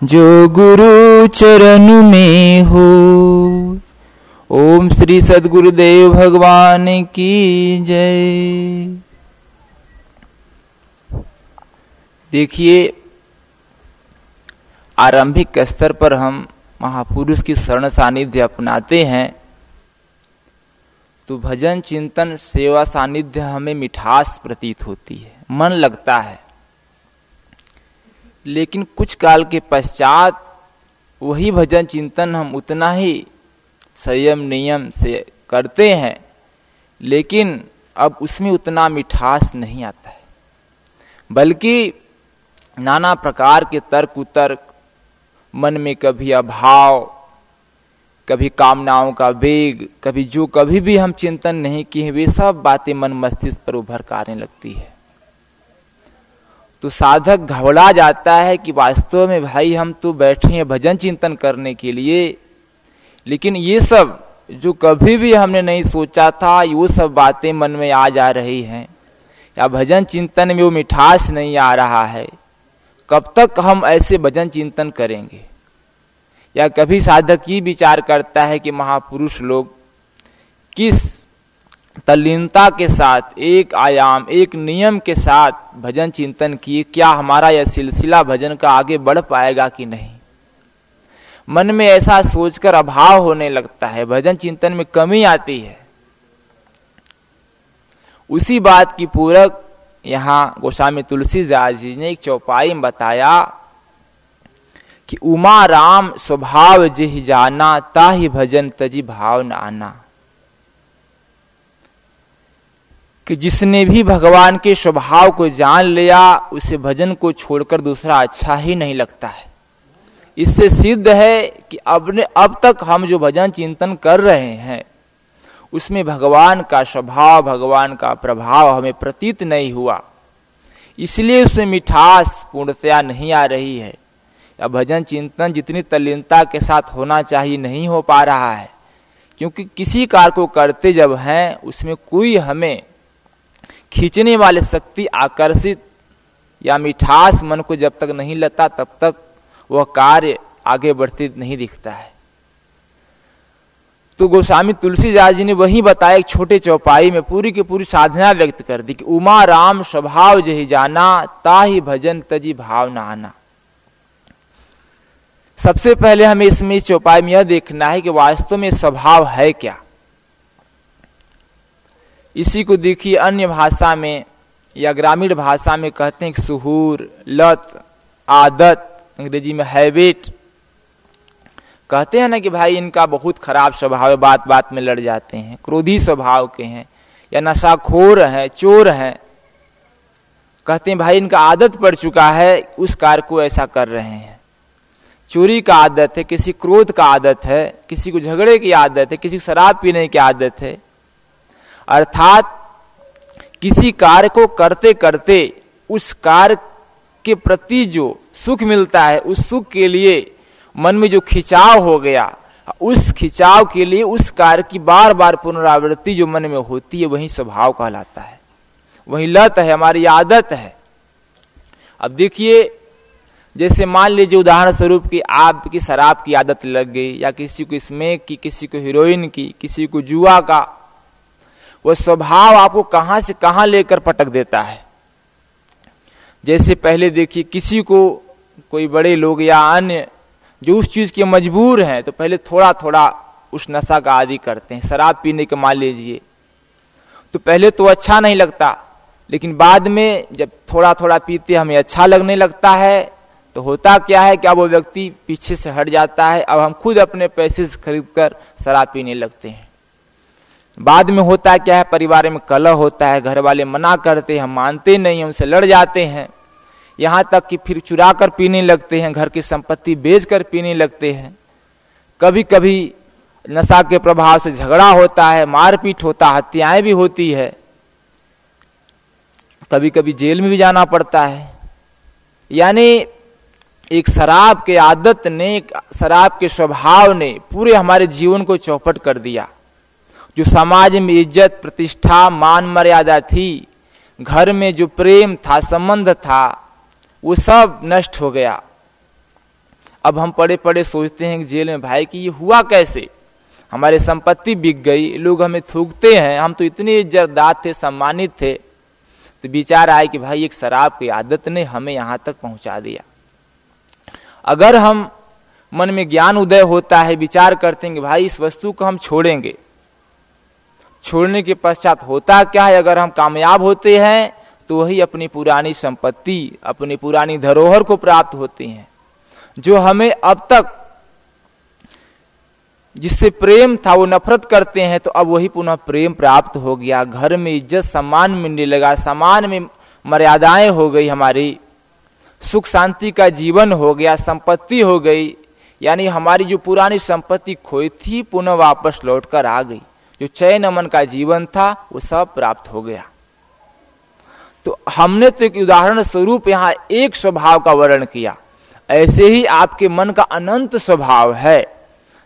جو گرو چرن میں ہو۔ اوم شری سد گردیو بھگوان کی جے۔ دیکھیے آرمبک استر پر ہم مہاپروش کی شرن ساندھ اپناتے ہیں۔ تو بھجن چنتن سیوا ساندھ ہمیں مٹھاس پرتیت ہوتی ہے۔ من لگتا ہے۔ لیکن کچھ کال کے پశ్چات وہی بھجن چنتن ہم اتنا ہی سیم نیم سے کرتے ہیں، لیکن اب اس میں اتنا مٹھاس نہیں آتا ہے۔ بلکہ نانا پرکار کے ترک اترک، من میں کبھی ابھاؤ، کبھی کامناؤں کا ویگ کبھی جو کبھی بھی ہم چنتن نہیں کیے، وہ سب باتیں من مستشک پر ابھر کرنے لگتی ہے۔ تو سادھک گھبڑا جاتا ہے کہ واستو میں بھائی ہم تو بیٹھے ہیں بھجن چنتن کرنے کے لیے۔ لیکن یہ سب جو کبھی بھی ہم نے نہیں سوچا تھا وہ سب باتیں من میں آ جا رہی ہیں۔ یا بھجن چنتن میں وہ مٹھاس نہیں آ رہا ہے۔ کب تک ہم ایسے بھجن چنتن کریں گے؟ یا کبھی سادھک یہ بچار کرتا ہے کہ مہاپروش لوگ کس تلینتا کے ساتھ، ایک آیام، ایک نیم کے ساتھ بھجن چنتن کیے، کیا ہمارا یہ سلسلہ بھجن کا آگے بڑھ پائے گا کہ نہیں؟ من میں ایسا سوچ کر ابھاؤ ہونے لگتا ہے، بھجن چنتن میں کمی آتی ہے۔ اسی بات کی پورک یہاں گوسامی تلسی جی نے ایک چوپائی میں بتایا کہ اما رام سوبھاؤ جہ جانا، تا ہی بھجن تجی بھاؤ نہ آنا۔ کہ جس نے بھی بھگوان کے سوبھاؤ کو جان لیا، اسے بھجن کو چھوڑ کر دوسرا اچھا ہی نہیں لگتا ہے۔ اس سے سدھ ہے کہ اب نے اب تک ہم جو بھجن چنتن کر رہے ہیں، اس میں بھگوان کا سوبھاؤ بھگوان کا پربھاؤ ہمیں پرتیت نہیں ہوا۔ اس لیے اس میں مٹھاس پورنتیا نہیں آ رہی ہے۔ یا بھجن چنتن جتنی تلینتا کے ساتھ ہونا چاہیے نہیں ہو پا رہا ہے۔ کیونکہ کسی کار کو کرتے جب ہیں، اس میں کوئی ہمیں کھینچنے والے شکتی آکرشت یا مٹھاس من کو جب تک نہیں لگتا تب تک وہ کار آگے بڑھتی نہیں دکھتا ہے۔ تو گوسوامی تلسی داس جی نے وہی بتایا ایک چھوٹے چوپائی میں پوری کی پوری سادھنا ویکت کر دی کہ اما رام سبھاؤ جہی جانا تا ہی بھجن تجی بھاؤ نہ آنا سب سے پہلے ہمیں اس میں چوپائی میں یہ دیکھنا ہے کہ واستو میں سوبھاؤ ہے کیا۔ اسی کو دیکھیے انیہ بھاشا میں یا گرامیڑ بھاشا میں کہتے ہیں کہ سہور، لت، عادت، انگریزی میں ہیبٹ کہتے ہیں نا کہ بھائی ان کا بہت خراب سوبھاؤ ہے، بات بات میں لڑ جاتے ہیں، کرودھی سوبھاؤ کے ہیں، یا نشہ خور ہیں، چور ہیں۔ کہتے ہیں بھائی ان کا عادت پڑ چکا ہے، اس کار کو ایسا کر رہے ہیں۔ چوری کا عادت ہے، کسی کرودھ کا عادت ہے، کسی کو جھگڑے کی عادت ہے، کسی کو شراب پینے کی عادت ہے۔ ارتھات کسی کار کو کرتے کرتے اس کار کے پرتی جو سکھ ملتا ہے، اس سکھ کے لیے من میں جو کھچاؤ ہو گیا، اس کھچاؤ کے لیے اس کار کی بار بار پنراورتی جو من میں ہوتی ہے، وہی سوبھاؤ کہلاتا ہے۔ وہی لت ہے، ہماری عادت ہے۔ اب دیکھیے، جیسے مان لیجیے اداہرن سوروپ کہ آپ کی شراب کی عادت لگ گئی، یا کسی کو اسمیک کی، کسی کو ہیروئن کی، کسی کو جوا کا وہ سوبھاؤ آپ کو کہاں سے کہاں لے کر پٹک دیتا ہے۔ جیسے پہلے دیکھیے کسی کو کوئی بڑے لوگ یا انیہ جو اس چیز کے مجبور ہیں تو پہلے تھوڑا تھوڑا اس نشہ کا عادی کرتے ہیں، شراب پینے کے مان لیجیے تو پہلے تو اچھا نہیں لگتا، لیکن بعد میں جب تھوڑا تھوڑا پیتے ہمیں اچھا لگنے لگتا ہے۔ تو ہوتا کیا ہے کہ اب وہ ویکتی پیچھے سے ہٹ جاتا ہے، اب ہم خود اپنے پیسے سے خرید کر شراب پینے لگتے ہیں۔ بعد میں ہوتا کیا ہے، پریوار میں کلہ ہوتا ہے، گھر والے منع کرتے ہم مانتے نہیں، ہم سے لڑ جاتے ہیں۔ یہاں تک کہ پھر چرا کر پینے لگتے ہیں، گھر کی سمپتی بیچ کر پینے لگتے ہیں۔ کبھی کبھی نشا کے پربھاؤ سے جھگڑا ہوتا ہے، مار پیٹ ہوتا ہتیاں بھی ہوتی ہے۔ کبھی کبھی جیل میں بھی جانا پڑتا ہے۔ یعنی ایک شراب کے عادت نے، ایک شراب کے سوبھاؤ نے پورے ہمارے جیون کو چوپٹ کر دیا۔ جو سماج میں عزت پرتیشٹھا مان مریادا تھی، گھر میں جو پریم تھا سمبندھ تھا، وہ سب نشٹ ہو گیا۔ اب ہم پڑے پڑے سوچتے ہیں جیل میں بھائی کہ یہ ہوا کیسے؟ ہمارے سمپتی بک گئی، لوگ ہمیں تھوکتے ہیں، ہم تو اتنے عزتدار تھے، سمانت تھے۔ تو بیچار آئے کہ بھائی ایک شراب کی عادت نے ہمیں یہاں تک پہنچا دیا۔ اگر ہم من میں گیان ادے ہوتا ہے وچار کرتے ہیں کہ بھائی اس وستو کو ہم چھوڑیں گے۔ چھوڑنے کے پشچات ہوتا کیا ہے؟ اگر ہم کامیاب ہوتے ہیں، تو وہی اپنی پرانی سمپتی، اپنی پرانی دھروہر کو پراپت ہوتے ہیں۔ جو ہمیں اب تک جس سے پریم تھا، وہ نفرت کرتے ہیں، تو اب وہی پنہ پریم پراپت ہو گیا۔ گھر میں عزت سمان ملنے لگا۔ سامان میں مریادائیں ہو گئی ہماری۔ سکھ شانتی کا جیون ہو گیا، سمپتی ہو گئی۔ یعنی ہماری جو پرانی سمپتی کھوئی تھی پنہ واپس لوٹ کر آ گئی۔ جو چین امن کا جیون تھا، وہ سب پراپت ہو گیا۔ تو ہم نے تو ایک اداہرن سوروپ یہاں ایک سوبھاؤ کا ورن کیا۔ ایسے ہی آپ کے من کا انت سوبھاؤ ہے۔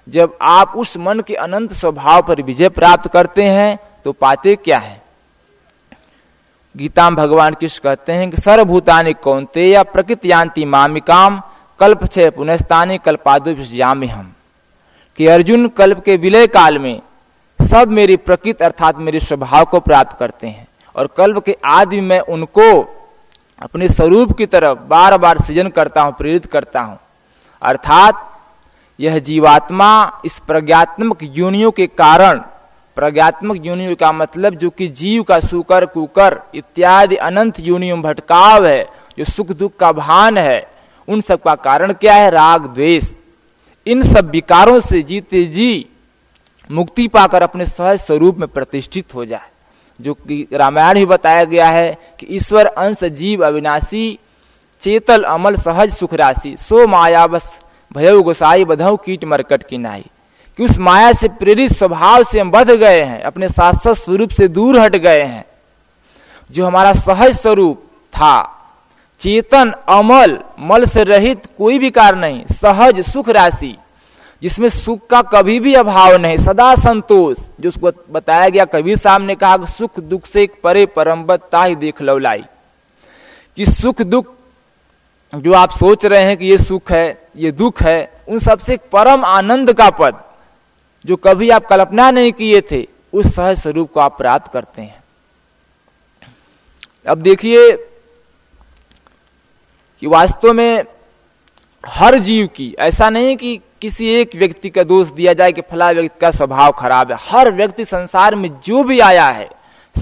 جب آپ اس من کے انت سوبھاؤ پر وجے پراپت کرتے ہیں، تو پاتے کیا ہے گیتا میں بھگوان کش کہتے ہیں کہ سر بھوتانی کونتے یا پرکت یانتی مامکام، کلپ چھ پنستانی کلپادو ہم کہ ارجن کلپ کے ولے کال میں سب میری پرکت ارتھات میری سوبھاؤ کو پراپت کرتے ہیں۔ اور کلپ کے آدمی میں ان کو اپنے سوروپ کی طرف بار بار سجن کرتا ہوں، پریرت کرتا ہوں۔ ارتھات، یہ جیواتما اس پرگیاتمک یونیوں کے کارن، پرگیاتمک یونیوں کا مطلب جو کہ جیو کا سوکر، کوکر اتیادی انت یونیوں بھٹکاو ہے، جو سکھ دکھ کا بھان ہے۔ ان سب کا کارن کیا ہے؟ راگ دویش ان سب وکاروں سے جیتے جی مکتی پا کر اپنے سہج سوروپ میں پرتشٹھت ہو جائے۔ جو کہ رامائن ہی بتایا گیا ہے کہ ایشور انش جیو اوناشی چیتل عمل سہج سکھ راسی سو مایا بس بھیو گوسائی بدھو کیٹ مرکٹ کی نائی۔ کہ اس مایا سے پریرت سوبھاؤ سے ہم بدھ گئے ہیں، اپنے شاست سوروپ سے دور ہٹ گئے ہیں۔ جو ہمارا سہج سوروپ تھا، چیتن عمل مل سے رہت کوئی بھی کار نہیں، سہج سکھ راسی۔ جس میں سکھ کا کبھی بھی ابھاؤ نہیں سدا سنتوش جو اس کو بتایا گیا کبیر صاحب نے کہا کہ سکھ دکھ سے ایک پرے پرمبت تا دیکھ لو لائی۔ کہ سکھ دکھ جو آپ سوچ رہے ہیں کہ یہ سکھ ہے، یہ دکھ ہے، ان سب سے ایک پرم آنند کا پد جو کبھی آپ کلپنا نہیں کیے تھے، اس سہج سوروپ کو آپ پراپت کرتے ہیں۔ اب دیکھیے کہ واستو میں ہر جیو کی، ایسا نہیں کہ کسی ایک ویکتی کا دوست دیا جائے کہ فلاں ویکتی کا سوبھاؤ خراب ہے۔ ہر ویکتی سنسار میں جو بھی آیا ہے،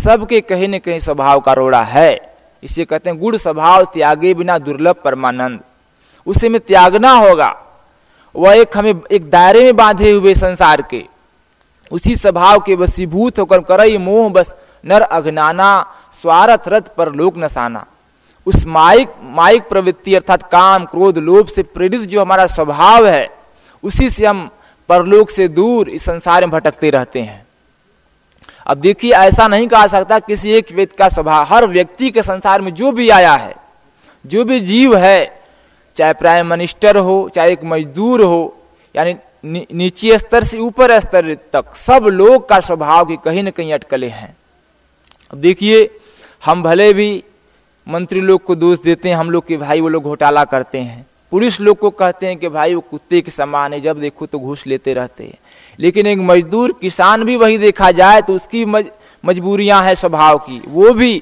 سب کے کہیں نہ کہیں سوبھاؤ کا روڑا ہے۔ اسے کہتے ہیں گڑ سوبھاؤ، تیاگے بنا درلب پرمانند۔ اسے میں تیاگنا ہوگا۔ وہ ایک ہمیں ایک دائرے میں باندھے ہوئے سنسار کے۔ اسی سوبھاؤ کے وسیبھوت ہو کر کرئی موہ بس نر اگنانا سوارتھ رتھ پر لوک نسانا۔ اس مائک مائک پروتی ارتھات کام کروھ لوب سے پریرت جو ہمارا سوبھاؤ ہے اسی سے ہم پرلوک سے دور اس سنسار میں بھٹکتے رہتے ہیں۔ اب دیکھیے، ایسا نہیں کہا سکتا کسی ایک ویت کا سبھا ہر ویکتی کے سنسار میں جو بھی آیا ہے، جو بھی جیو ہے، چاہے پرائم منسٹر ہو، چاہے ایک مزدور ہو یعنی نیچے استر سے اوپر استر تک سب لوگ کا سوبھاؤ کی کہیں نہ کہیں اٹکلے ہیں۔ اب دیکھیے، ہم بھلے بھی منتری لوگ کو دوست دیتے ہیں، ہم لوگ کے بھائی وہ لوگ گھوٹالا کرتے ہیں۔ پولیس لوگ کو کہتے ہیں کہ بھائی وہ کتے کے سامان ہے جب دیکھو تو گھوس لیتے رہتے ہیں۔ لیکن ایک مزدور کسان بھی وہی دیکھا جائے تو اس کی مجبوریاں ہیں سوبھاؤ کی۔ وہ بھی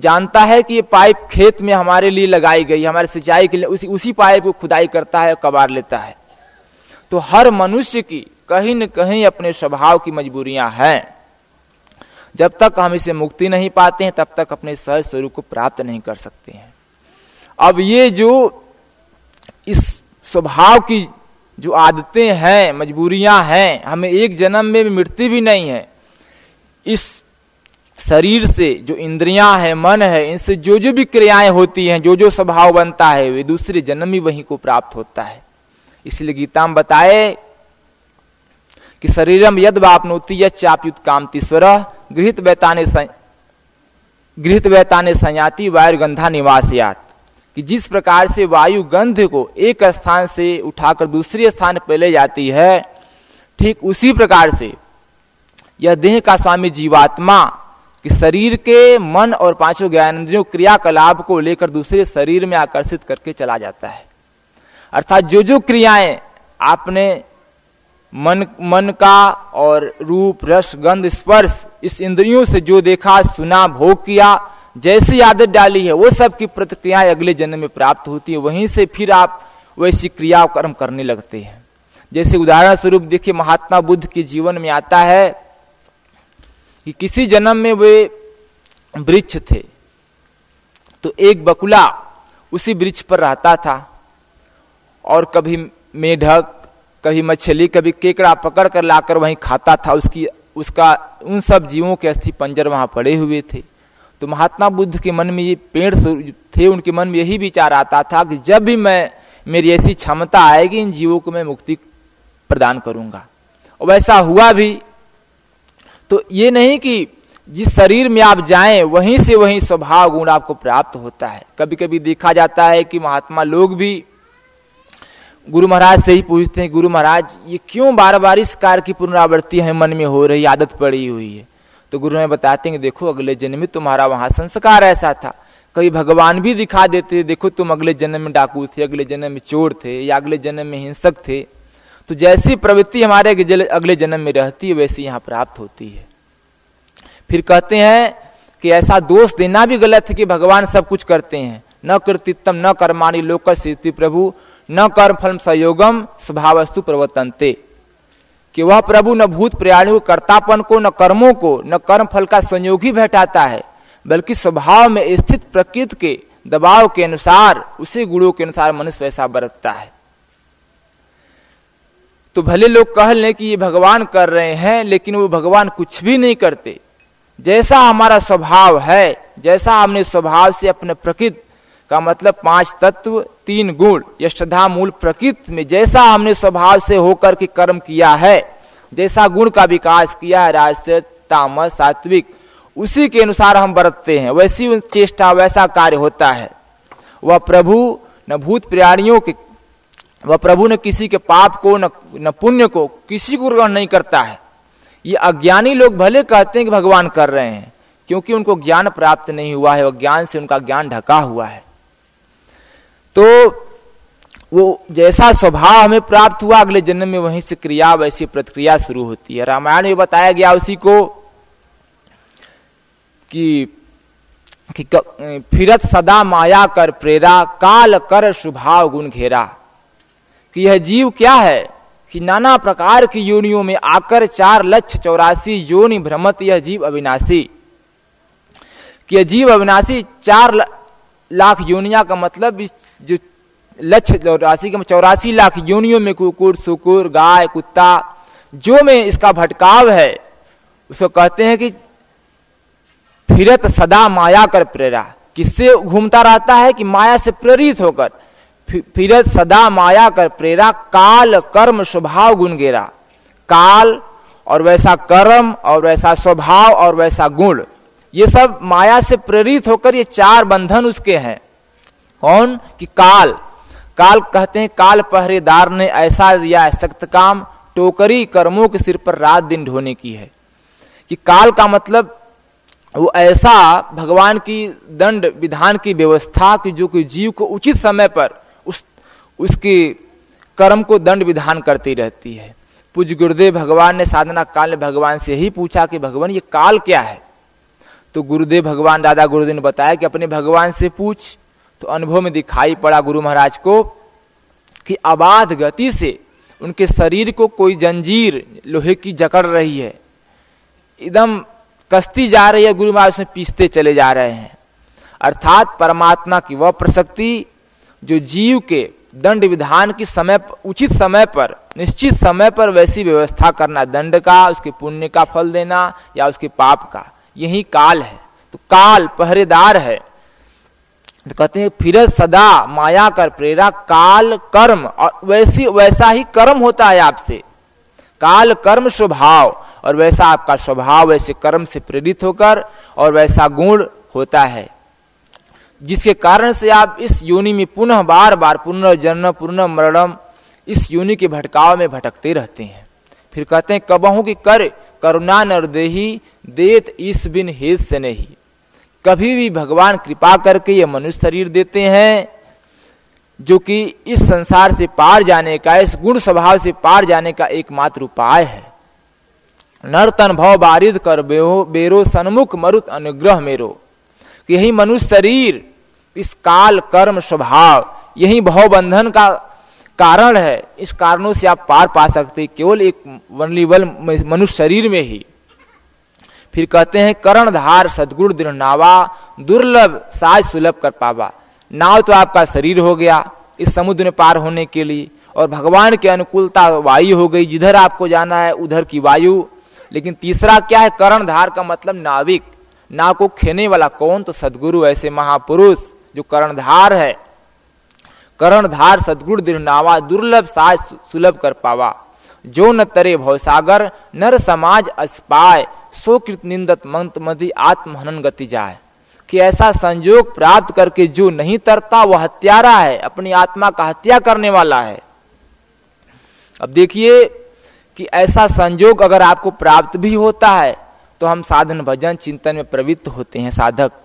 جانتا ہے کہ یہ پائپ کھیت میں ہمارے لیے لگائی گئی ہمارے سینچائی کے لیے، اسی اسی پائپ کو کھدائی کرتا ہے کباڑ لیتا ہے۔ تو ہر منشیہ کی کہیں نہ کہیں اپنے سوبھاؤ کی مجبوریاں ہیں۔ جب تک ہم اسے مکتی نہیں پاتے ہیں، تب تک اپنے سہج سوروپ کو پراپت نہیں کر سکتے ہیں۔ اب یہ جو اس سوبھاؤ کی جو عادتیں ہیں، مجبوریاں ہیں، ہمیں ایک جنم میں مٹتی بھی نہیں ہے اس شریر سے جو اندریاں ہے من ہے، ان سے جو جو بھی کریائیں ہوتی ہیں، جو جو سوبھاؤ بنتا ہے، وہ دوسرے جنم ہی وہیں کو پراپت ہوتا ہے۔ اس لیے گیتا میں بتائے کہ شریرم ید باپنوتی چاپ یت کامتی سور گرہت بیتانے گرہت بیتانے سیاتی وائر گندھا نواسیات کہ جس پرکار سے وایو گندھ کو ایک استھان سے اٹھا کر دوسری استھان پہ لے جاتی ہے، ٹھیک اسی پرکار سے یہ دیہ کا سوامی جیواتما کہ شریر کے من اور پانچوں گیاندریوں کریا کلاب کو لے کر دوسرے شریر میں آکرشت کر کے چلا جاتا ہے۔ جیسی عادت ڈالی ہے وہ سب کی پرتکریاں اگلے جنم میں پراپت ہوتی ہے وہیں سے پھر آپ ویسی کریا کرم کرنے لگتے ہیں۔ جیسے ادہرن سوروپ دیکھیے، مہاتما بدھ کے جیون میں آتا ہے کہ کسی جنم میں وہ برچ تھے۔ تو ایک بکلا اسی برچ پر رہتا تھا۔ اور کبھی میڈھک، کبھی مچھلی، کبھی کیکڑا پکڑ کر لا کر وہیں کھاتا تھا۔ اس کی، اس کا ان سب جیووں کے استھی پنجر وہاں پڑے ہوئے تھے۔ تو مہاتما بدھ کے من میں یہ پیڑ تھے، ان کے من میں یہی ਵਿਚار آتا تھا کہ جب بھی میں میری ایسی چھمتا آئے گی، ان جیووں کو میں مکتی پردان کروں گا۔ اور ویسا ہوا بھی۔ تو یہ نہیں کہ جس شریر میں آپ جائیں، وہیں سے وہیں سوبھاؤ گن آپ کو پراپت ہوتا ہے۔ کبھی کبھی دیکھا جاتا ہے کہ مہاتما لوگ بھی گرو مہاراج سے ہی پوچھتے ہیں، گرو مہاراج، یہ کیوں بار بار اس کار کی پنراورتی ہمیں من میں ہو رہی، عادت پڑی ہوئی ہے؟ تو گرو نے بتاتے ہیں دیکھو اگلے جنم میں تمہارا وہاں سنسکار ایسا تھا۔ کبھی بھگوان بھی دکھا دیتے دیکھو تم اگلے جنم میں ڈاکو تھے، اگلے جنم میں چور تھے یا اگلے جنم میں ہنسک تھے۔ تو جیسی پروتی ہمارے اگلے جنم میں رہتی ہے، ویسی یہاں پراپت ہوتی ہے۔ پھر کہتے ہیں کہ ایسا دوست دینا بھی غلط ہے کہ بھگوان سب کچھ کرتے ہیں۔ نہ کرتم نہ کرمانی، لوکر سیتی پربھو، نہ کرم فلم سیوگم سبھاوستو کہ وہ پربھو نہ بھوت پریاڑی کرتاپن کو، نہ کرموں کو، نہ کرم پھل کا سنیوگی بہٹاتا ہے، بلکہ سوبھاؤ میں استھت پرکرت کے دباؤ کے انوسار اسی گڑوں کے انوسار منش ویسا برتتا ہے۔ تو بھلے لوگ کہہ لیں کہ یہ بھگوان کر رہے ہیں، لیکن وہ بھگوان کچھ بھی نہیں کرتے۔ جیسا ہمارا سوبھاؤ ہے، جیسا ہم نے سوبھاؤ سے اپنے پرکت کا مطلب پانچ تتو، تین گڑ یشدھا مول پرکت میں جیسا ہم نے سوبھاؤ سے ہو کر کے کرم کیا ہے، جیسا گڑ کا وکاس کیا ہے راج سے تامس، ساتوک، اسی کے انوسار ہم برتتے ہیں۔ ویسی چیشٹا، ویسا کاریہ ہوتا ہے۔ وہ پربھو، نہ بھوت پریانیوں کے وہ پربھو نہ کسی کے پاپ کو، نہ پنیہ کو، کسی کو گرہن نہیں کرتا ہے۔ یہ اجانی لوگ بھلے کہتے ہیں کہ بھگوان کر رہے ہیں، کیونکہ ان کو جان پراپت نہیں ہوا ہے، وہ جان سے ان کا جان ڈھکا ہوا ہے۔ تو وہ جیسا سوبھاؤ ہمیں پراپت ہوا، اگلے جنم میں وہیں سے کریا، ویسی پرتکریا شروع ہوتی ہے۔ رامائن میں بتایا گیا اسی کو کہ پھرت سدا مایا کر پریرا، کال کر شبھاؤ گن گھیرا۔ کہ یہ جیو کیا ہے؟ کہ نانا پرکار کی یونیوں میں آ کر چار لچھ چوراسی یونی بھرمت یہ جیو ابناسی۔ کہ جیو ابناسی چار ل... لاکھ یونیا کا مطلب جو لچھ چوراسی کے چوراسی لاکھ یونیوں میں ککڑ سکر گائے، کتا، جو میں اس کا بھٹکاو ہے، اس کو کہتے ہیں کہ پھرت سدا مایا کر پریرا۔ کس سے گھومتا رہتا ہے کہ مایا سے پریرت ہو کر؟ پھرت سدا مایا کر پریرا، کال، کرم سوبھاؤ گن گیرا۔ کال اور ویسا کرم اور ویسا سوبھاؤ اور ویسا گڑ۔ یہ سب مایا سے پریرت ہو کر یہ چار بندھن اس کے ہیں۔ کون؟ کہ کال۔ کال کہتے ہیں، کال پہرے دار نے ایسا دیا سخت کام ٹوکری کرموں کے سر پر رات دن ڈھونے کی ہے۔ کہ کال کا مطلب وہ ایسا بھگوان کی دنڈ ودھان کی ویوستھا کی جو کہ جیو کو اچت سمے پر اس اس کی کرم کو دنڈ ودھان کرتی رہتی ہے۔ پوج گردے بھگوان نے سادھنا کال نے بھگوان سے ہی پوچھا کہ بھگوان یہ کال کیا ہے؟ تو گرودیو بھگوان دادا گرودیو نے بتایا کہ اپنے بھگوان سے پوچھ، تو انبھو میں دکھائی پڑا گرو مہاراج کو کہ آباد گتی سے ان کے شریر کو کوئی جنجیر، لوہے کی جکڑ رہی ہے۔ ایک دم کشتی جا رہی ہے، گرو مہاراج میں پیستے چلے جا رہے ہیں۔ ارتھات پرماتما کی وہ پرسکتی جو جیو کے دنڈ ودھان کی سمے اچت سمے پر، نشچت سمے پر ویسی ویوستھا کرنا، دنڈ کا، اس کے پونے کا پھل دینا یا اس کے پاپ کا۔ یہی کال ہے۔ تو کال پہرے دار ہے کہتے ہیں، پھر سدا مایا کر، پریرا کال کرم۔ اور ویسی، ویسا ہی کرم ہوتا ہے آپ سے۔ کال کرم سوبھاؤ اور ویسا آپ کا سوبھاؤ ویسے کرم سے پریرت ہو کر، اور ویسا گڑ ہوتا ہے۔ جس کے کارن سے آپ اس یونی میں پنہ بار بار پنر جنم پنر مرڑم، اس یونی کے بھٹکاؤ میں بھٹکتے رہتے ہیں۔ پھر کہتے ہیں کبہوں کی کر کرنا نردہی دیت اس بن ہیت سے نہیں کبھی بھی بھگوان کرپا کر کے یہ منوش شریر دیتے ہیں جو کہ اس سنسار سے پار جانے کا اس گڑ سوبھاؤ سے پار جانے کا ایک ماتر اپائے ہے نر تن بھو بارد کر بیرو سنمک مروت انگرہ میرو کہ یہی منوش شریر اس کال کرم سوبھاؤ یہی بھو بندھن کا اس کارنوں سے آپ پار پا سکتے منشر میں ہی۔ کہتے ہیں کرن دھار سدگر دربھ سلبھ کر پاوا۔ ناو تو آپ کا شریر ہو گیا۔ اس سمندر میں پار ہونے کے لیے۔ اور بھگوان کے انوکولتا وای ہو گئی۔ جدھر آپ کو جانا ہے، ادھر کی وایو۔ لیکن تیسرا کیا ہے؟ کرن دھار کا مطلب ناوک۔ ناؤ کو کھینے والا کون؟ تو سدگرو ایسے مہا پوش جو کرن دھار ہے۔ کرن دار سدگڑ دا دلب سا سلب کر پاوا جو نہرے آن گتی جائے ایسا کر کے جو نہیں ترتا وہ ہتارا ہے اپنی آتما کا ہتیا کرنے والا ہے اب دیکھیے کہ ایسا سنجوگ اگر آپ کو پراپت بھی ہوتا ہے تو ہم سادنجن چنتن میں پروت ہوتے ہیں سادھک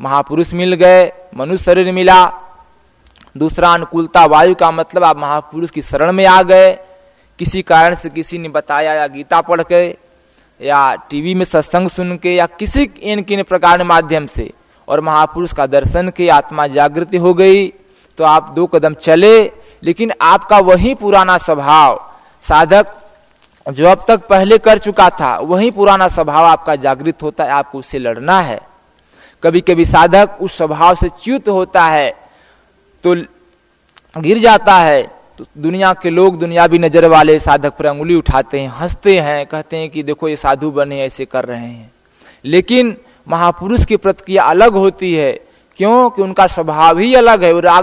مہا پروش مل گئے منر ملا دوسرا انکولتا وایو کا مطلب آپ مہا پورش کی شرح میں آ گئے، کسی کارن سے کسی نے بتایا یا گیتا پڑھ کے، یا ٹی وی میں ستسنگ سن کے، یا کسی ان کن پرکار مادھیم سے، اور مہا پورش کا درشن کے آتما جاگرتی ہو گئی۔ تو آپ دو قدم چلے، لیکن آپ کا وہی پرانا سوبھاؤ سادھک جو اب تک پہلے کر چکا تھا، وہی پرانا سوبھاؤ آپ کا جاگرت ہوتا ہے، آپ کو اس سے لڑنا ہے۔ کبھی کبھی سادھک اس سوبھاؤ سے چیت ہوتا ہے تو گر جاتا ہے، تو دنیا کے لوگ دنیاوی نظر والے سادھک پر انگلی اٹھاتے ہیں، ہنستے ہیں، کہتے ہیں کہ دیکھو یہ سادھو بنے ایسے کر رہے ہیں۔ لیکن مہا پروش کی پرتکیا الگ ہوتی ہے، کیوں؟ کہ ان کا سوبھاؤ ہی الگ ہے، وہ راگ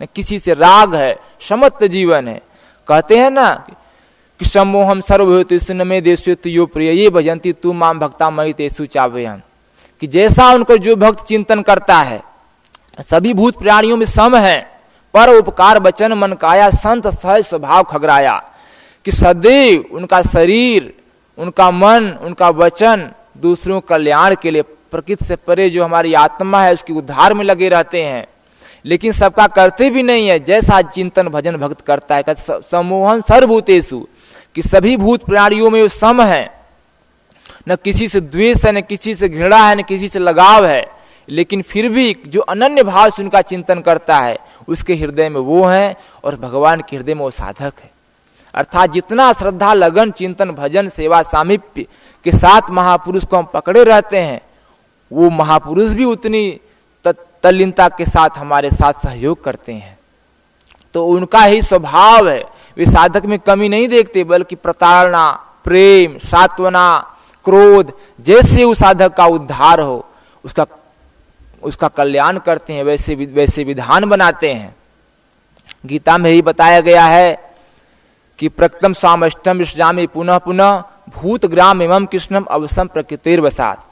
نہ کسی سے راگ ہے سمت جیون ہے۔ کہتے ہیں نا کہ سموہم سرو ہوتے سنمے میں دیش یو پری یہ بھجنتی تو مام بھکتا مئی تیسو چاوے کہ جیسا ان کو جو بھکت چنتن کرتا ہے، سبھی بھوت پرانیوں میں سم ہے پر اپکار بچن من کایا سنت سہج سوبھاؤ کھگرایا، کہ سدیو ان کا شریر، ان کا من، ان کا وچن دوسروں کلیان کے لیے پرکت سے پرے جو ہماری آتما ہے، اس کی ادھار میں لگے رہتے ہیں۔ لیکن سب کا کرتے بھی نہیں ہے جیسا چنتن بھجن بھکت کرتا ہے سموہن سربھوتےسو کہ سبھی بھوت پرانیوں میں سم ہے نہ کسی سے دویش ہے، نہ کسی سے گھڑا ہے، نہ کسی سے لگاؤ ہے۔ لیکن پھر بھی جو انیہ بھاؤ سے ان کا چنتن کرتا ہے، اس کے ہردے میں وہ ہیں اور بھگوان کے ہردے میں وہ سادھک ہے۔ ارتھات جتنا شردھا لگن، چنتن، بھجن، سیوا، سامیپیہ کے ساتھ مہا پروش کو ہم پکڑے رہتے ہیں، وہ مہا پروش بھی اتنی تلینتا کے ساتھ ہمارے ساتھ سہیوگ کرتے ہیں۔ تو ان کا ہی سوبھاؤ ہے۔ وہ سادھک میں کمی نہیں دیکھتے، بلکہ پرتاڑنا پریم، ساتونا کرودھ جیسے اس سادھک کا ادھار ہو اس کا اس کا کلیان کرتے ہیں ویسے ویسے ودھان بناتے ہیں گیتا میں ہی بتایا گیا ہے کہ پرکتم سامشٹم اسلامی پنہ پنہ بھوت گرام ایوم کرشنم اوسم پرکتیر وسات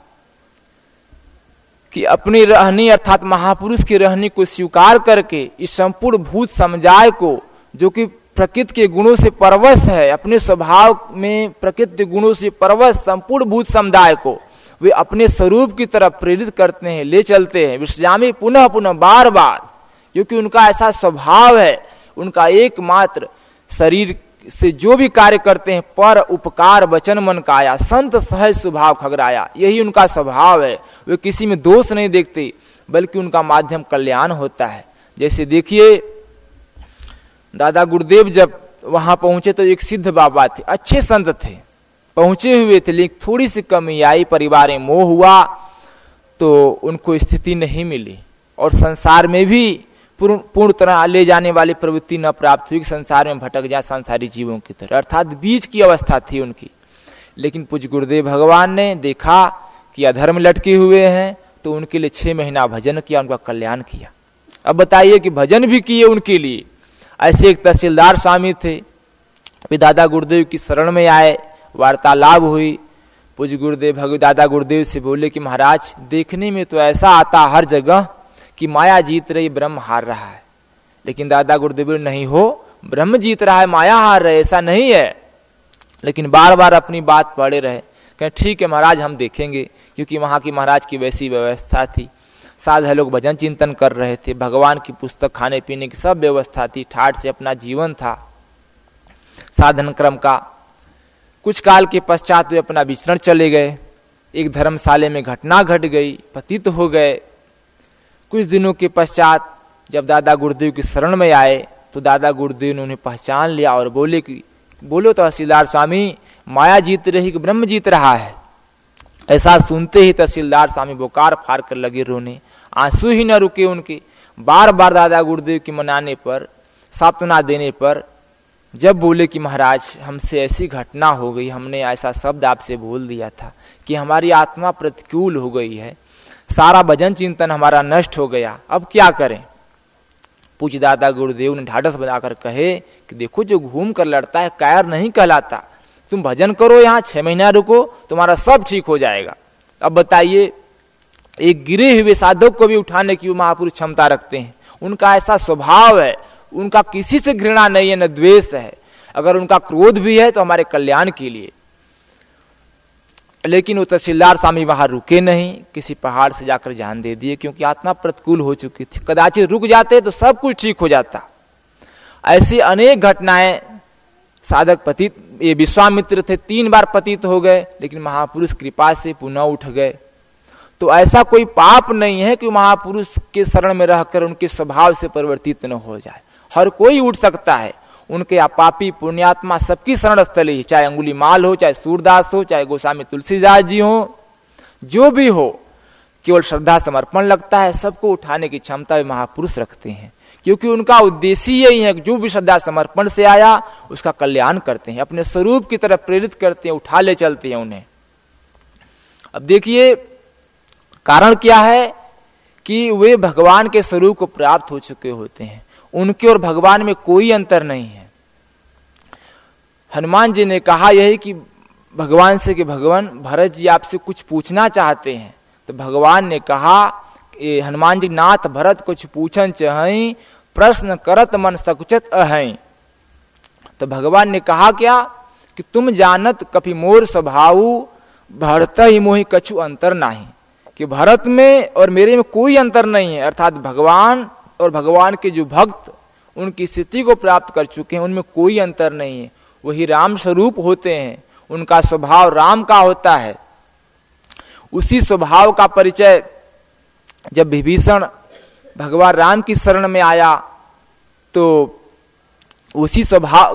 کہ اپنی رہنی ارتھات مہاپروش کی رہنی کو سویکار کر کے اس سمپور بھوت سمجھائے کو جو کہ پرکت کے گنوں سے پروس ہے، اپنے سوبھاؤ میں پرکت کے گنوں سے پروس سمپورن بھوت سمدائے کو۔ وہ اپنے سروپ کی طرف پریرت کرتے ہیں، لے چلتے ہیں۔ وشرامی پنہ پنہ بار بار۔ کیونکہ ان کا ایسا سوبھاؤ ہے، ان کا ایک ماتر شریر سے جو بھی کاریہ کرتے ہیں، پر اپکار وچن من کا آیا، سنت سہج سوبھاؤ کھگرایا۔ یہی ان کا سوبھاؤ ہے۔ وہ کسی میں دوست نہیں دیکھتے، بلکہ ان کا مادھیم کلیان ہوتا ہے۔ جیسے دیکھیے دادا گردیو جب وہاں پہنچے تو ایک سدھ بابا تھے اچھے سنت تھے پہنچے ہوئے تھے لیکن تھوڑی سی کمی آئی پریوار میں موہ ہوا تو ان کو استھتی نہیں ملی اور سنسار میں بھی پورن طرح لے جانے والی پروتی نہ پراپت ہوئی کہ سنسار میں بھٹک جائے سنساری جیووں کی طرح ارتھات بیچ کی اوستھا تھی ان کی لیکن پوج گردیو بھگوان نے دیکھا کہ ادھرم لٹکے ہوئے ہیں تو ان کے لیے چھ مہینہ بھجن کیا ان کا کلیان کیا اب بتائیے کہ بھجن بھی کیے ان کے لیے ایسے ایک تحصیلدار سوامی تھے۔ پھر دادا گردیو کی شرح میں آئے، وارتالاب ہوئی۔ پوج گردیو، بھگو دادا گردیو سے بولے کہ مہاراج، دیکھنے میں تو ایسا آتا ہر جگہ کہ مایا جیت رہی، برہم ہار رہا ہے۔ لیکن دادا گردیو نہیں ہو، برہم جیت رہا ہے، مایا ہار رہے ایسا نہیں ہے۔ لیکن بار بار اپنی بات پڑے رہے۔ کہ ٹھیک ہے مہاراج، ہم دیکھیں گے۔ کیونکہ وہاں کی مہاراج کی ویسی ویوستھا تھی۔ سادہ لوگ بھجن چنتن کر رہے تھے بھگوان کی پستک کھانے پینے کی سب ویوستھا تھی ٹھاٹ سے اپنا جیون تھا سادھن کرم کا کچھ کال کے پشچات وہ اپنا وچرن چلے گئے ایک دھرم سالے میں گھٹنا گھٹ گئی پتیت ہو گئے کچھ دنوں کے پشچات جب دادا گردیو کی شرن میں آئے تو دادا گردیو نے انہیں پہچان لیا اور بولے کہ بولو تحصیلدار سوامی مایا جیت رہی کہ برہم جیت رہا ہے ایسا سنتے ہی تحصیلدار سوامی بوکار پھاڑ کر لگے رونے آنسو ہی نہ رکے ان کے بار بار دادا گردیو کی منانے پر ساتنا دینے پر جب بولے کہ مہاراج، ہم سے ایسی گھٹنا ہو گئی، ہم نے ایسا شبد آپ سے بول دیا تھا کہ ہماری آتما پرتکول ہو گئی ہے۔ سارا بجن چنتن ہمارا نشٹ ہو گیا۔ اب کیا کریں؟ پوچھ دادا گردیو نے ڈھاڈس بنا کر کہے کہ دیکھو، جو گھوم کر لڑتا ہے کائر نہیں کہلاتا۔ تم بھجن کرو یہاں، چھ مہینہ رکو، تمہارا سب ٹھیک ہو جائے گا۔ اب بتائیے ایک گرے ہوئے سادھک کو بھی اٹھانے کی وہ مہاپروش چھمتا رکھتے ہیں۔ ان کا ایسا سوبھاؤ ہے، ان کا کسی سے گھرنا نہیں ہے، نہ دویش ہے۔ اگر ان کا کرودھ بھی ہے تو ہمارے کلیان کے لیے۔ لیکن وہ تحصیلدار سوامی وہاں رکے نہیں، کسی پہاڑ سے جا کر جان دے دیے، کیونکہ آتما پرتکول ہو چکی تھی۔ کداچت رک جاتے تو سب کچھ ٹھیک ہو جاتا۔ ایسی انیک گھٹنائیں سادک پتیت، یہ وشوامتر تھے، تین بار پتیت ہو گئے، لیکن مہاپروش کرپا سے پنہ اٹھ گئے۔ تو ایسا کوئی پاپ نہیں ہے کہ مہا مہاپروش کے شرن میں رہ کر ان کے سوبھاؤ سے پرورتت نہ ہو جائے۔ ہر کوئی اٹھ سکتا ہے۔ ان کے پاپی پنیاتما سب کی شرن استلی چاہے انگلی مال ہو، چاہے سورداس ہو، چاہے گوسوامی تلسی داس جی ہو جو بھی ہو، کیول شردا سمرپن لگتا ہے۔ سب کو اٹھانے کی چھمتا بھی مہاپروش رکھتے ہیں۔ کیونکہ ان کا ادیشی یہی ہے کہ جو بھی شردا سمرپن سے آیا، اس کا کلیان کرتے ہیں۔ اپنے سوروپ کی طرف پریرت کرتے ہیں، اٹھا لے چلتے ہیں انہیں۔ اب دیکھیے کارن کیا ہے کہ وہ بھگوان کے سوروپ کو پراپت ہو چکے ہوتے ہیں۔ ان کے اور بھگوان میں کوئی انتر نہیں ہے۔ ہنومان جی نے کہا یہی کہ بھگوان سے کہ بھگوان بھرت جی آپ سے کچھ پوچھنا چاہتے ہیں۔ تو بھگوان نے کہا ہنومان جی ناتھ بھرت کچھ پوچھن چاہیں پرشن کرت من سکچت اہیں۔ تو بھگوان نے کہا کیا کہ تم جانت کپی مور سبھاؤ بھرت ہی موہی کچھ انتر نہیں۔ کہ بھرت میں اور میرے میں کوئی انتر نہیں ہے، ارتھات بھگوان اور بھگوان کے جو بھکت ان کی استھتی کو پراپت کر چکے ہیں، ان میں کوئی انتر نہیں ہے۔ وہی رام سوروپ ہوتے ہیں، ان کا سوبھاؤ رام کا ہوتا ہے۔ اسی سوبھاؤ کا پریچے جب بھیبھیشن بھگوان رام کی شرن میں آیا، تو اسی سوبھاؤ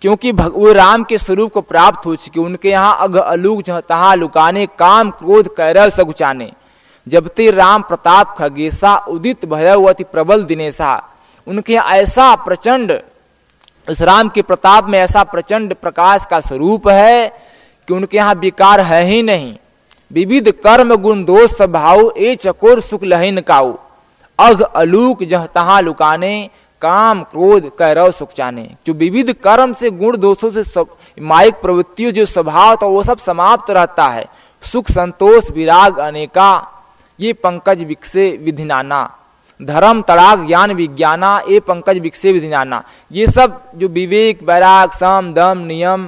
کیونکہ وہ رام کے سوروپ کو پراپت ہو چکے، ان کے یہاں اگ الوک جہاں لکانے کام کروھ کیرل سگچانے جب رام پرتاپ کھگیسا ادت بھیوتی پربل دنیسا ان کے یہاں ایسا پرچنڈ، اس رام کے پرتاپ میں ایسا پرچنڈ پرکاش کا سوروپ ہے کہ ان کے یہاں بیکار ہے ہی نہیں۔ ووھ کرم گن دوش سبھاؤ، اے چکور سکھ لہن کاؤ۔ اگ الوک جہ تہاں لکانے کام کرودھ کیرو سکھ چانے جو ووھ کرم سے گن دوشوں سے سب، مائک پروتوں جو سبھاؤ تھا، وہ سب سماپت رہتا ہے۔ سکھ سنتوش وراگ انیکا، یہ پنکج وکسے، ودھنانا۔ دھرم، تڑاگ جان وجانا اے پنکج وکسے، ودھنانا۔ یہ سب جو وویک ویراگ سم دم نیم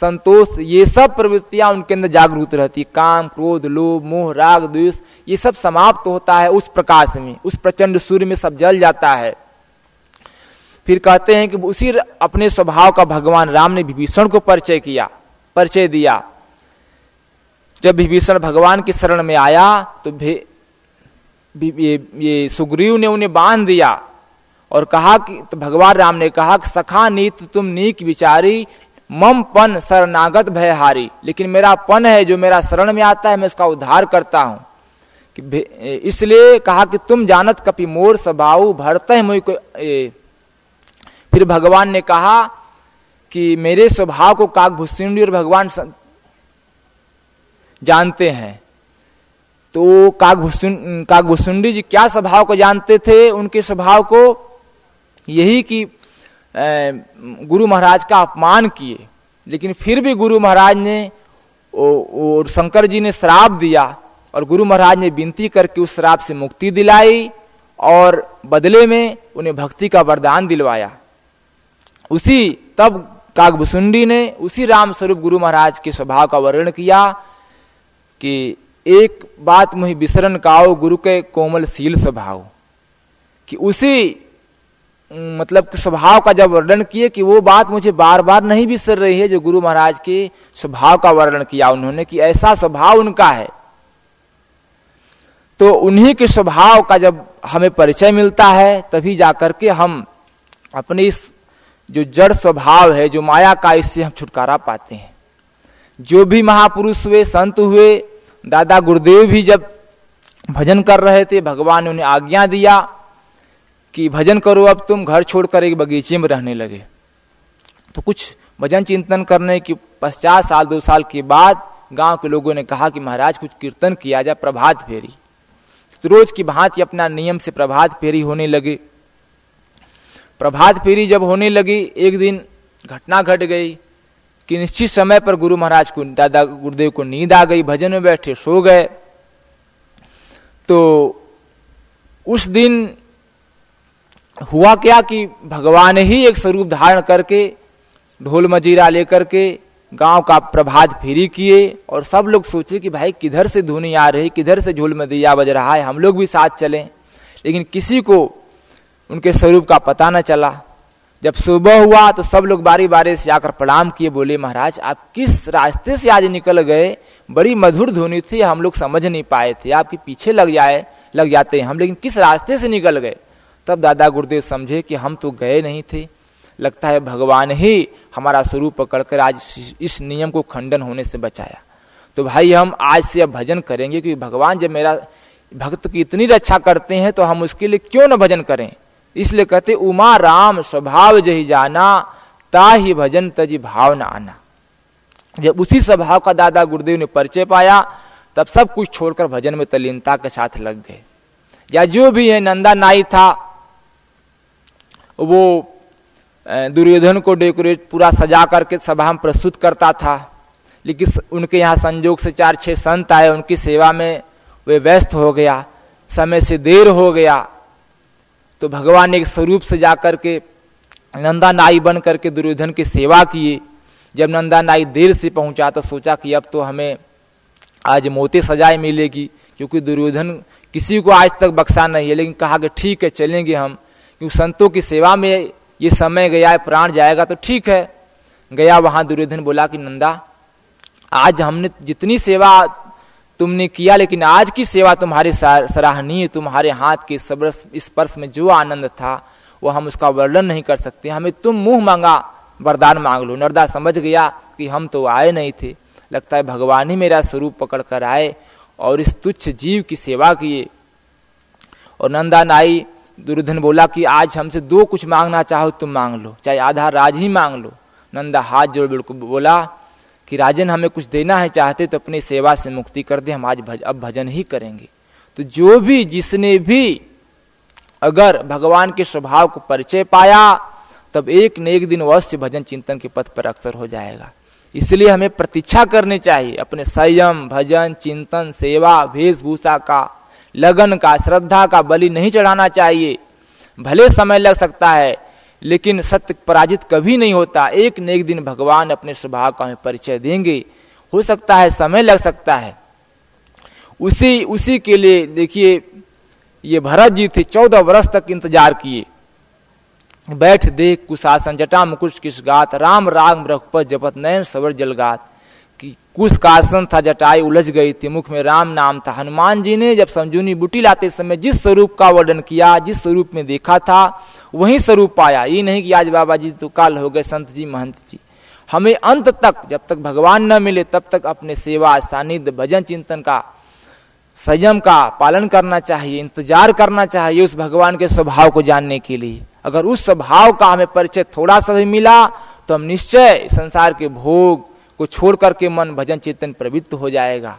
سنتوش یہ سب پروتیاں ان کے اندر جاگروت رہتی۔ کام کروھ لوھ موہ، راگ دوش یہ سب سماپت ہوتا ہے اس پرکاش میں، اس پرچنڈ سوریہ میں سب جل جاتا ہے۔ پھر کہتے ہیں کہ اسی اپنے سوبھاؤ کا بھگوان رام نے بھیشن کو پرچے کیا، پرچے دیا۔ جب بھیشن بھگوان کی شرن میں آیا تو یہ سگریو نے انہیں باندھ دیا اور کہا کہ بھگوان رام نے کہا کہ سکھا نیت تم نیک بچاری مم پن سرناگت بھے ہاری لیکن میرا پن ہے جو میرا شرن میں آتا ہے، میں اس کا ادھار کرتا ہوں۔ اس لیے کہا کہ تم جانت کپی مور سباؤ بھرتے مجھ کو پھر بھگوان نے کہا کہ میرے سوبھاؤ کو کاک بھسنڈی اور بھگوان جانتے ہیں۔ تو کاک بھسنڈی جی کیا سوبھاؤ کو جانتے تھے؟ ان کے سوبھاؤ کو یہی کہ گرو مہاراج کا اپمان کیے۔ لیکن پھر بھی گرو مہاراج نے اور شنکر جی نے شراپ دیا اور گرو مہاراج نے بنتی کر کے اس شراپ سے مکتی دلائی اور بدلے میں انہیں بھکتی کا وردان دلوایا۔ اسی تب کاگ بسنڈی نے اسی رام سوروپ گرو مہاراج کے سوبھاؤ کا ورن کیا کہ ایک بات مجھے بسرن کاؤ، گرو کے کومل سیل سوبھاؤ کہ اسی مطلب سوبھاؤ کا جب ورنن کیے کہ وہ بات مجھے بار بار نہیں بسر رہی ہے جو گرو مہاراج کے سوبھاؤ کا ورنن کیا انہوں نے، کہ ایسا سوبھاؤ ان کا ہے۔ تو انہی کے سوبھاؤ کا جب ہمیں پریچے ملتا ہے، تبھی جا کر کے ہم اپنے اس جو جڑ سوبھاؤ ہے، جو مایا کا اس سے ہم چھٹکارا پاتے ہیں۔ جو بھی مہاپروش ہوئے، سنت ہوئے، دادا گردیو بھی جب بھجن کر رہے تھے، بھگوان نے انہیں آگیا دیا کہ بھجن کرو، اب تم گھر چھوڑ کر ایک باغیچے میں رہنے لگے۔ تو کچھ بھجن چنتن کرنے کی پچاس سال، دو سال کے بعد گاؤں کے لوگوں نے کہا کہ مہاراج، کچھ کیرتن کیا جائے، پربھات پھیری۔ روز کی بھانتی اپنا نیم سے پربھات پھیری ہونے لگے۔ پربھات پھیری جب ہونے لگی، ایک دن گھٹنا گھٹ گئی کہ نشچت سمے پر گرو مہاراج کو دادا گردیو کو نیند آ گئی، بھجن میں بیٹھے سو گئے۔ تو اس دن ہوا کیا کہ بھگوان ہی ایک سوروپ دھارن کر کے، ڈھول مجیرا لے کر کے گاؤں کا پربھات پھیری کیے اور سب لوگ سوچے کہ بھائی کدھر سے دھونی آ رہی، کدھر سے جھول میں دیا بج رہا ہے، ہم لوگ بھی ساتھ چلیں۔ لیکن کسی کو ان کے سوروپ کا پتہ نہ چلا۔ جب صبح ہوا تو سب لوگ باری باری سے آ کر پرنام کیے، بولے، مہاراج، آپ کس راستے سے آج نکل گئے؟ بڑی مدھر دھونی تھی، ہم لوگ سمجھ نہیں پائے تھے۔ آپ کے پیچھے لگ جائے، لگ جاتے ہیں۔ ہم لیکن کس راستے سے نکل گئے؟ تب دادا گردیو سمجھے کہ ہم تو گئے نہیں تھے۔ لگتا ہے بھگوان ہی ہمارا سوروپ پکڑ کر آج اس نیم کو کھنڈن ہونے سے بچایا۔ تو بھائی، ہم آج سے اب بھجن کریں گے، کیونکہ بھگوان جب میرا بھکت کی اتنی رچا کرتے ہیں تو ہم اس کے لیے کیوں نہ بھجن کریں؟ اس لیے کہتے اما رام سوبھاؤ جہی جانا تا ہی بھجن تجی بھاؤ نہ آنا۔ جب اسی سوبھاؤ کا دادا گردیو نے پرچے پایا، تب سب کچھ چھوڑ کر بھجن میں تلینتا کے ساتھ لگ گئے۔ یا جو بھی ہے، نندا نائی تھا، وہ دریودھن کو ڈیکوریٹ پورا سجا کر کے سبھا میں پرستت کرتا تھا۔ لیکن ان کے یہاں سنجوگ سے چار چھ سنت آئے، ان کی سیوا میں وہ ویست ہو گیا، سمے سے دیر ہو گیا۔ تو بھگوان نے ایک سوروپ سے جا کر کے نندا نائی بن کر کے دریودھن کی سیوا کیے جب نندا نائی دیر سے پہنچا تو سوچا کہ اب تو ہمیں آج موتی سجائے ملے گی، کیونکہ دریودھن کسی کو آج تک بخشا نہیں ہے۔ لیکن کہا کہ ٹھیک ہے، چلیں گے ہم۔ کیونکہ سنتوں کی سیوا میں یہ سمے گیا ہے، پران جائے گا تو ٹھیک ہے۔ گیا وہاں دریودھن بولا کہ نندا، آج ہم نے جتنی سیوا تم نے کیا، لیکن آج کی سیوا تمہاری سراہنی تمہارے ہاتھ کے اسپرش میں جو آنند تھا، وہ ہم اس کا ورنن نہیں کر سکتے۔ ہمیں تم منہ مانگا، وردان مانگ لو۔ نردا سمجھ گیا کہ ہم تو آئے نہیں تھے۔ لگتا ہے بھگوان ہی میرا سوروپ پکڑ کر آئے اور اس تچھ جیو کی سیوا کیے۔ اور نندا نائی دردن بولا کہ آج ہم سے دو کچھ مانگنا چاہو، تم مانگ لو۔ چاہے آدھا راج ہی مانگ لو۔ نندا ہاتھ جوڑ بالکل بولا کہ راجن ہمیں کچھ دینا ہے چاہتے تو اپنی سیوا سے مکتی کر دیں ہم آج اب بھجن ہی کریں گے۔ تو جو بھی جس نے بھی اگر بھگوان کے سوبھاؤ کو پریچے پایا، تب ایک نہ ایک دن وش بھجن چنتن کے پتھ پر اکثر ہو جائے گا۔ اس لیے ہمیں پرتیچھا کرنی چاہیے، اپنے سیم بھجن، چنتن، سیوا ویش بھوشا کا، لگن کا، شردھا کا بلی نہیں چڑھانا چاہیے۔ بھلے سمے لگ سکتا ہے لیکن ستیہ پراجت کبھی نہیں ہوتا۔ ایک نہ ایک دن بھگوان اپنے سوبھاؤ کا ہمیں پریچے دیں گے۔ ہو سکتا ہے، سمے لگ سکتا ہے۔ اسی اسی کے لیے دیکھیے، یہ بھرت جی تھے چودہ برس تک انتظار کیے۔ بیٹھ دیکھ کشاسن جٹا مکش کس گات، رام راگ رکھپت جپت نین سور جل گات۔ کس کا آسن تھا، جٹائی الجھ گئی تھی۔ مکھ میں رام نام تھا۔ ہنومان جی نے جب سمجھونی بوٹی لاتے سمے جس سوروپ کا ورنن کیا، جس سوروپ میں دیکھا تھا وہی سوروپ پایا یہ نہیں کہ آج بابا جی تو کال ہو گئے، سنت جی مہنت جی۔ ہمیں انت تک، جب تک بھگوان نہ ملے، تب تک اپنے سیوا ساند بھجن چنتن کا سیم کا پالن کرنا چاہیے، انتظار کرنا چاہیے اس بھگوان کے سوبھاؤ کو جاننے کے لیے۔ اگر اس سوبھاؤ کا ہمیں پریچے تھوڑا سا بھی ملا، تو ہم نشچے سنسار کے بھوگ کو چھوڑ کر کے من بھجن چیتن پروت ہو جائے گا۔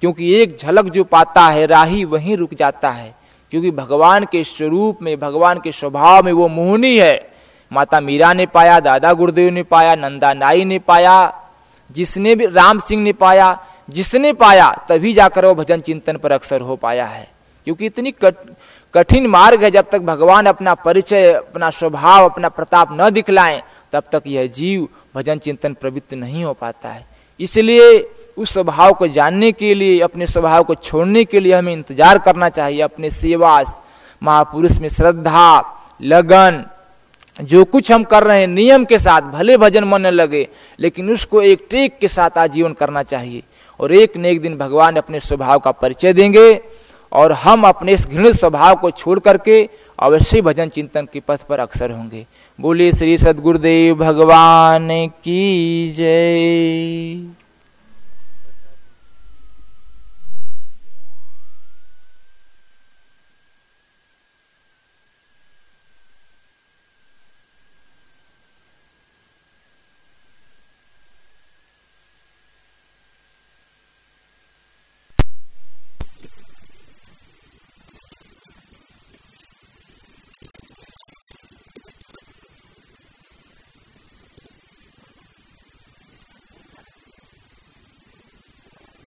کیونکہ ایک جھلک جو پاتا ہے، راہی وہیں رک جاتا ہے۔ کیونکہ بھگوان کے سوروپ میں، بھگوان کے سوبھاؤ میں وہ موہنی ہے۔ ماتا میرا نے پایا، دادا گردیو نے پایا، نندا نائی نے پایا، جس نے بھی رام سنگھ نے پایا، جس نے پایا، تبھی جا کر وہ بھجن چنتن پر اکثر ہو پایا ہے۔ کیونکہ اتنی کٹھن مارگ ہے، جب تک بھگوان اپنا پریچے، اپنا سوبھاؤ، اپنا پرتاپ نہ دکھلائیں، تب تک یہ جیو بھجن چنتن پروت نہیں ہو پاتا ہے۔ اس لیے اس سبھاؤ کو جاننے کے لیے، اپنے سوبھاؤ کو چھوڑنے کے لیے ہمیں انتظار کرنا چاہیے۔ اپنے سیوا مہا پورش میں شردھا لگن، جو کچھ ہم کر رہے ہیں، نیم کے ساتھ بھلے بھجن من لگے، لیکن اس کو ایک ٹیک کے ساتھ آجیون کرنا چاہیے۔ اور ایک نہ ایک دن بھگوان اپنے سوبھاؤ کا پریچے دیں گے اور ہم اپنے اس گھنٹ سوبھاؤ کو چھوڑ کر کے اوشی بھجن چنتن کے پتھ پر اکثر ہوں گے۔ بولے شری سدگردیو بھگوان کی جے۔